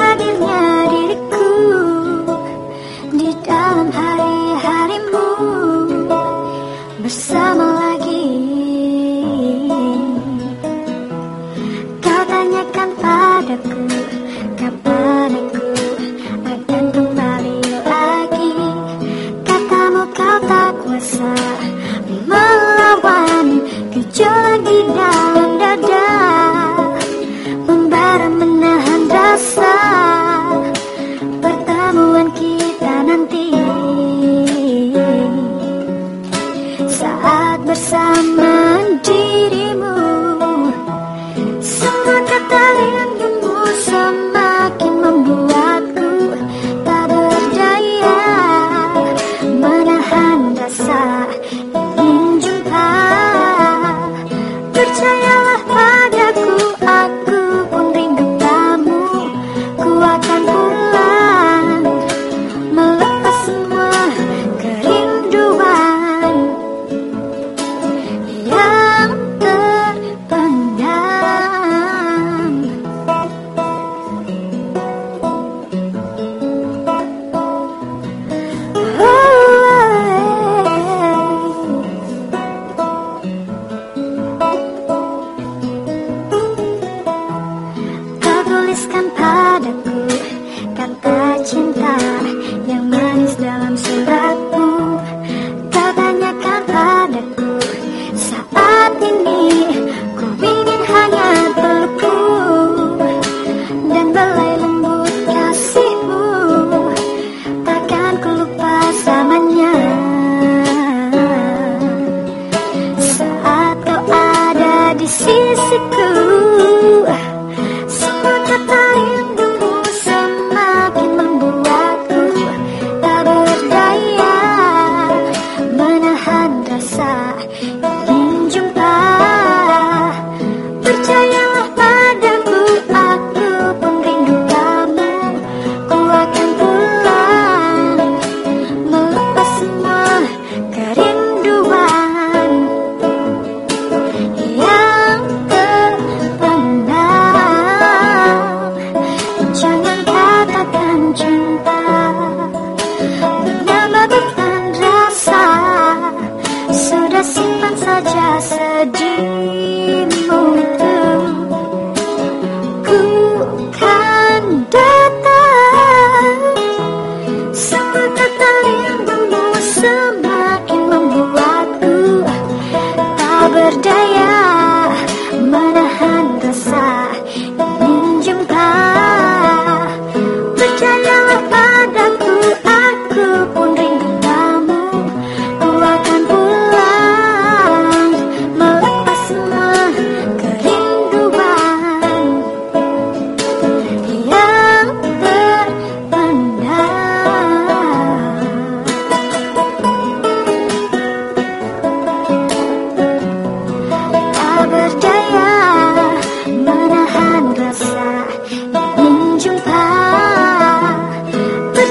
hadirnya diriku di dalam hari-harimu bersama lagi. Kau tanyakan padaku percayalah pada cerdas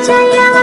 percayalah